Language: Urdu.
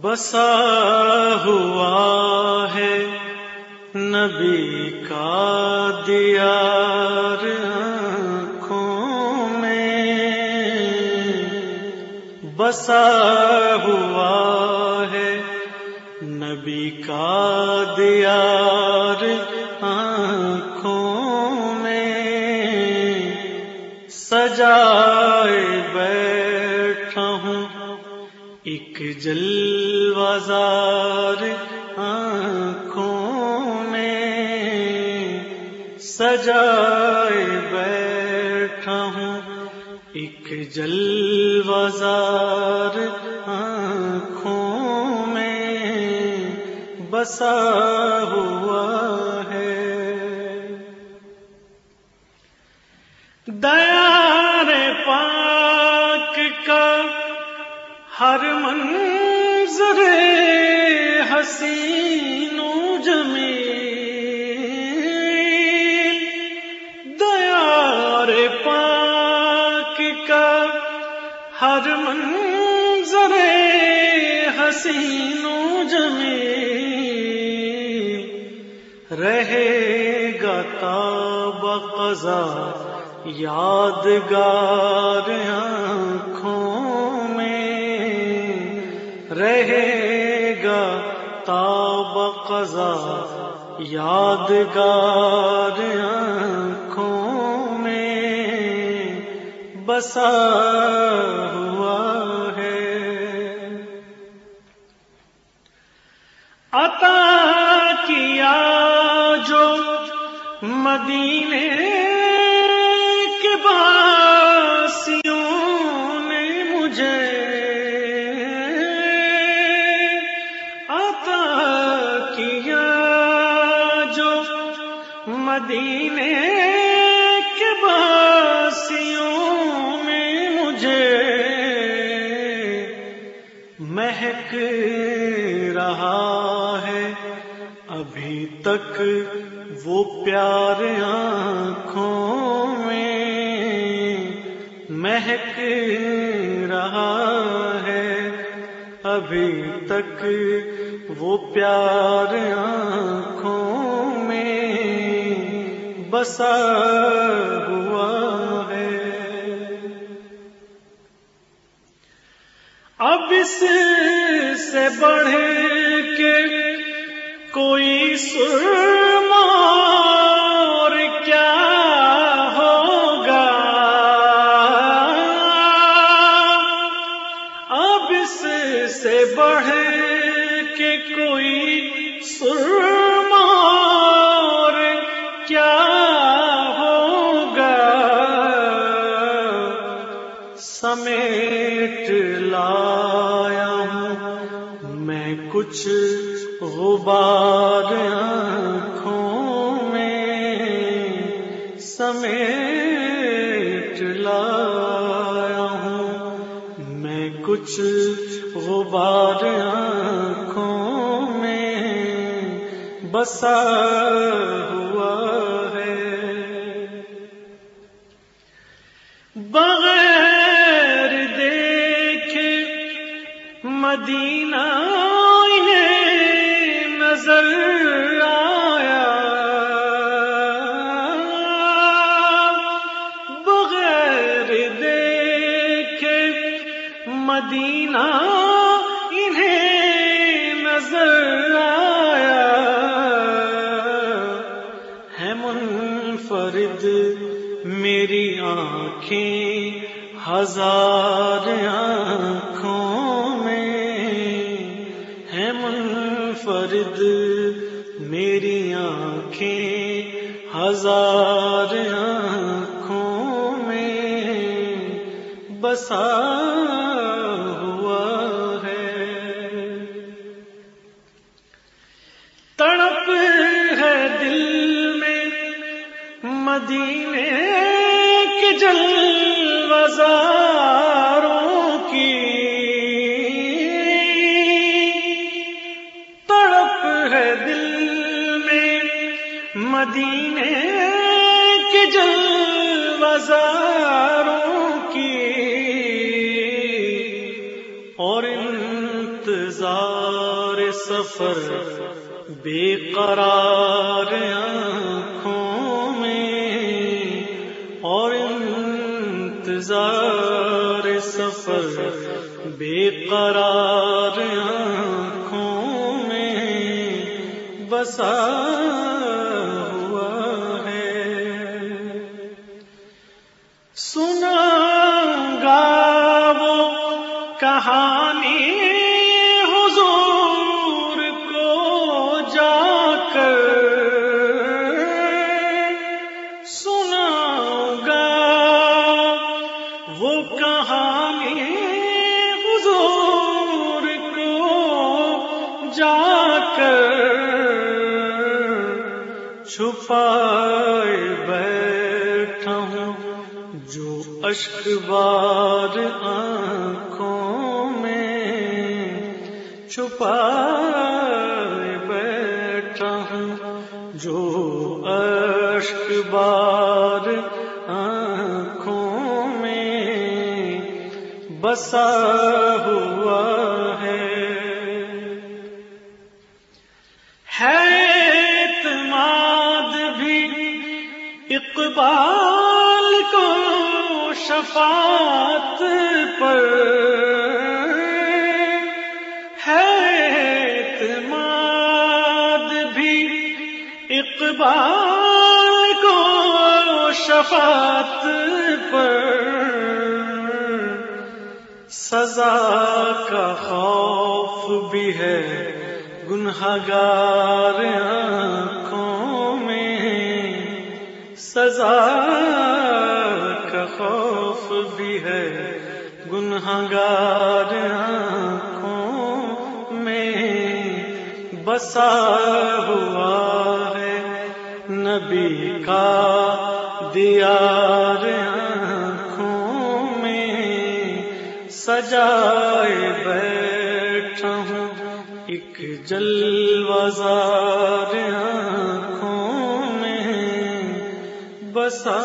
بسا ہوا ہے نبی کا دیار آنکھوں میں۔ بسا ہوا ہے نبی کا دیار آنکھوں ایک جل بازار آنکھوں میں سجائے بیٹھا ہوں۔ ایک جل بازار آنکھوں میں بسا ہوا ہر منظر حسین و جمیل دیار پاک کا ہر منظر حسین و جمیل رہے گا تاب قضا، یادگار آنکھوں تاب یادگار آنکھوں میں بسا ہوا ہے۔ عطا کیا جو مدینے کے باسیوں مدینے کے باسیوں میں مجھے مہک رہا ہے ابھی تک وہ پیار آنکھوں میں مہک رہا ہے ابھی تک وہ پیار آنکھوں بسا ہوا ہے۔ اب اس سے بڑھے کے کوئی سر کچھ غبار آنکھوں میں سمیٹ لایا ہوں۔ میں کچھ غبار آنکھوں میں بسا ہوا ہے۔ بغیر دیکھے مدینہ کی ہزار آنکھوں میں ہے منفرد میری آنکھیں ہزار آنکھوں میں بسا سفر بے قرار آنکھوں میں اور انتظار سفر بے قرار آنکھوں میں بسا ہوا ہے۔ سنا وہ کہاں حضور کو جا کر چھپائے بیٹھا ہوں، جو اشک بار آنکھوں میں چھپائے بیٹھا ہوں، جو اشک بار آنکھوں بسا ہوا ہے۔ اقبال کو شفاعت پر۔ ہے اعتماد بھی اقبال کو شفاعت پر۔ سزا کا خوف بھی ہے۔ گنہگار آنکھوں میں سزا کا خوف بھی ہے۔ گنہگار آنکھوں میں بسا ہوا ہے۔ نبی کا دیار جلوزار آنکھوں میں بسا